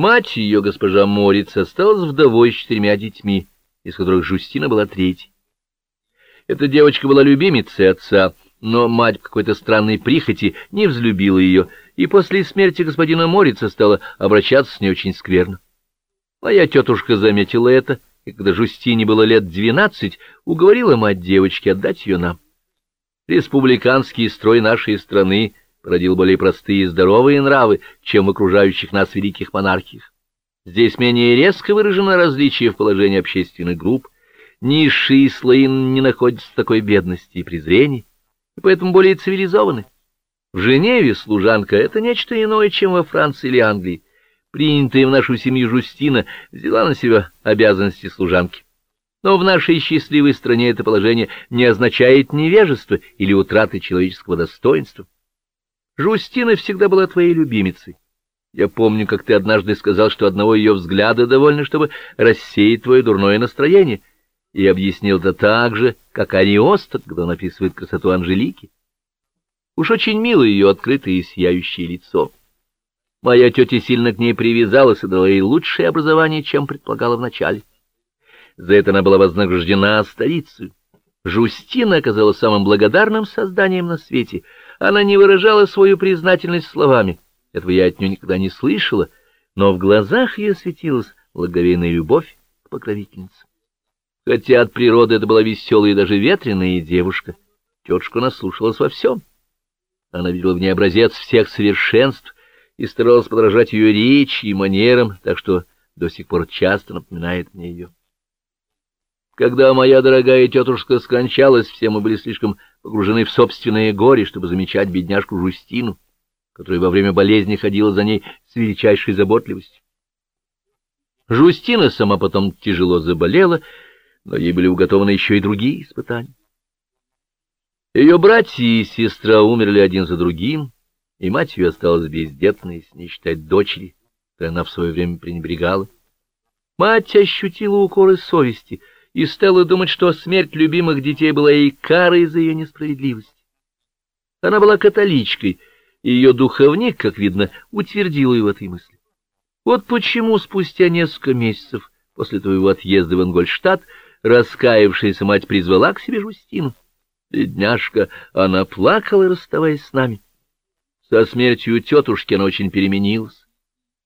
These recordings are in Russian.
Мать ее, госпожа Мориц, осталась вдовой с четырьмя детьми, из которых Жустина была третьей. Эта девочка была любимицей отца, но мать по какой-то странной прихоти не взлюбила ее, и после смерти господина Морица стала обращаться с ней очень скверно. Моя тетушка заметила это, и когда Жустине было лет двенадцать, уговорила мать девочки отдать ее нам. Республиканский строй нашей страны породил более простые и здоровые нравы, чем в окружающих нас великих монархиях. Здесь менее резко выражено различие в положении общественных групп, низшие слои не находятся в такой бедности и презрении, и поэтому более цивилизованы. В Женеве служанка — это нечто иное, чем во Франции или Англии. Принятая в нашу семью Жустина взяла на себя обязанности служанки. Но в нашей счастливой стране это положение не означает невежества или утраты человеческого достоинства. Жустина всегда была твоей любимицей. Я помню, как ты однажды сказал, что одного ее взгляда довольно, чтобы рассеять твое дурное настроение, и объяснил это так же, как Ариоста, когда он описывает красоту Анжелики. Уж очень мило ее открытое и сияющее лицо. Моя тетя сильно к ней привязалась и дала ей лучшее образование, чем предполагала вначале. За это она была вознаграждена старицей. Жустина оказалась самым благодарным созданием на свете. Она не выражала свою признательность словами. Этого я от нее никогда не слышала, но в глазах ее светилась благовейная любовь к покровительнице. Хотя от природы это была веселая и даже ветреная девушка, тетушка наслушалась во всем. Она видела в ней образец всех совершенств и старалась подражать ее речи и манерам, так что до сих пор часто напоминает мне ее. Когда моя дорогая тетушка скончалась, все мы были слишком погружены в собственное горе, чтобы замечать бедняжку Жустину, которая во время болезни ходила за ней с величайшей заботливостью. Жустина сама потом тяжело заболела, но ей были уготованы еще и другие испытания. Ее братья и сестра умерли один за другим, и мать ее осталась бездетной, если не считать дочери, которой она в свое время пренебрегала. Мать ощутила укоры совести — и стала думать, что смерть любимых детей была ей карой за ее несправедливость. Она была католичкой, и ее духовник, как видно, утвердил ее в этой мысли. Вот почему спустя несколько месяцев после твоего отъезда в Ингольштадт раскаявшаяся мать призвала к себе Жустину. Бедняжка, она плакала, расставаясь с нами. Со смертью тетушки она очень переменилась.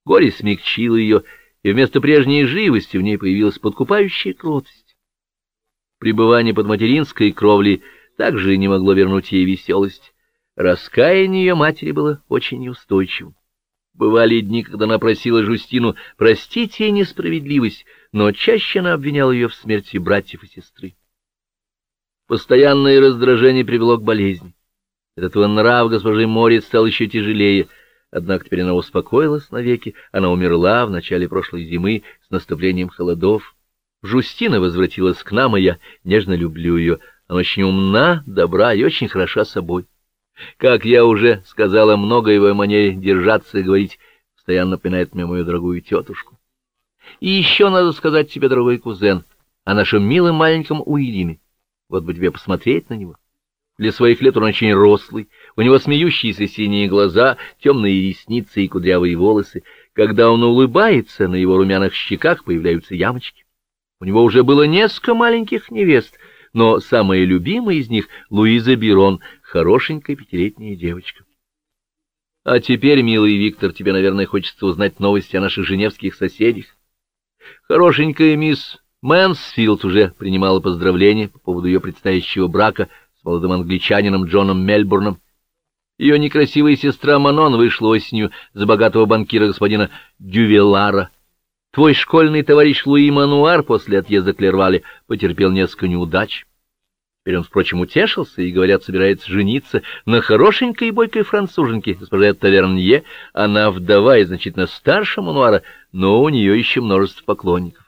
Горе смягчило ее, и вместо прежней живости в ней появилась подкупающая кротость. Пребывание под материнской кровлей также не могло вернуть ей веселость. Раскаяние ее матери было очень неустойчивым. Бывали дни, когда она просила Жустину простить ей несправедливость, но чаще она обвиняла ее в смерти братьев и сестры. Постоянное раздражение привело к болезни. Этот нрав госпожи Морец стал еще тяжелее, однако теперь она успокоилась навеки, она умерла в начале прошлой зимы с наступлением холодов. Жустина возвратилась к нам, и я нежно люблю ее. Она очень умна, добра и очень хороша собой. Как я уже сказала, много его манере держаться и говорить постоянно напоминает мне мою дорогую тетушку. И еще надо сказать тебе, дорогой кузен, о нашем милом маленьком Уильяме. Вот бы тебе посмотреть на него. Для своих лет он очень рослый, у него смеющиеся синие глаза, темные ресницы и кудрявые волосы. Когда он улыбается, на его румяных щеках появляются ямочки. У него уже было несколько маленьких невест, но самая любимая из них — Луиза Бирон, хорошенькая пятилетняя девочка. А теперь, милый Виктор, тебе, наверное, хочется узнать новости о наших женевских соседях. Хорошенькая мисс Мэнсфилд уже принимала поздравления по поводу ее предстоящего брака с молодым англичанином Джоном Мельбурном. Ее некрасивая сестра Манон вышла осенью за богатого банкира господина Дювелара. Твой школьный товарищ Луи Мануар после отъезда Клервали потерпел несколько неудач. Теперь он, впрочем, утешился и, говорят, собирается жениться на хорошенькой и бойкой француженке, госпоже Тавернье. Она вдова и значительно старше Мануара, но у нее еще множество поклонников.